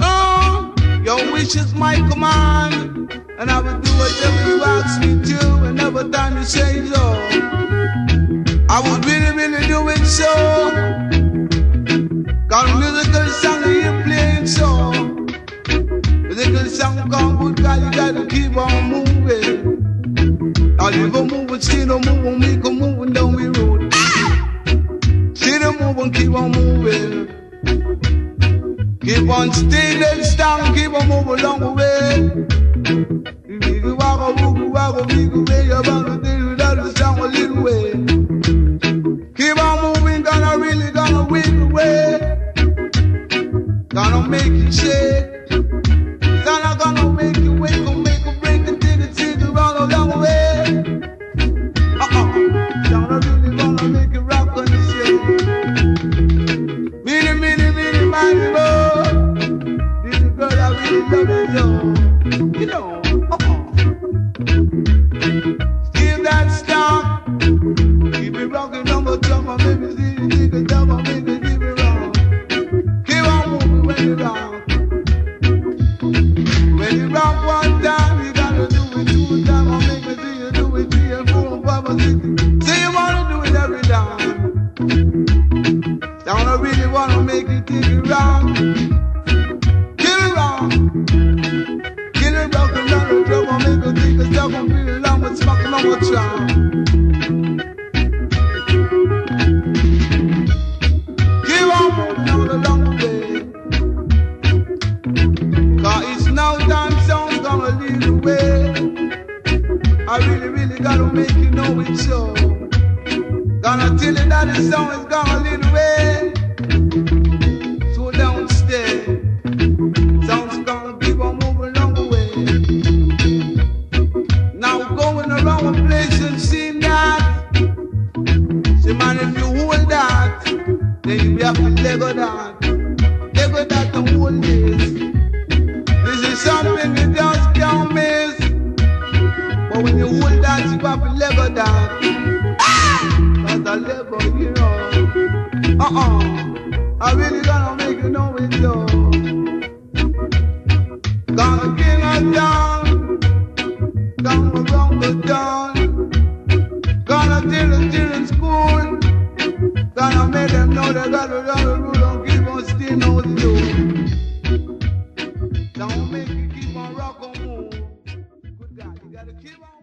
Oh, your wish is my command, and I will do whatever you ask me to, and never time you say so. I would really, really do it so. Got a musical song you're playing so. Musical song come good, God, you gotta keep on moving. Now leave a moving, still a moving, make a keep on moving. Keep on staying strong, keep on moving along the way. Big wagga, wooga, wagga, big way, you're bound to do without a sound a little way. Keep on moving, gonna really gonna win the way. Gonna make you shake. I really wanna make you dig it wrong. Really long it's now time gonna lead the way. I really, really gotta make you know it's so. Gonna tell you that the song is gonna lead the way. Then have to Lego that. Lego that and hold this. This is something you just can't miss. But when you hold that, you have to Lego that. Ah! That's a Lego, you know. Uh-uh. I really gonna make you know it, though. Gonna king us down. Gonna us down. Gonna us till it's school. Gonna make them know they got the rubber who don't keep on stealing on the you. Don't make you keep on rockin' move. Good God, you gotta keep on.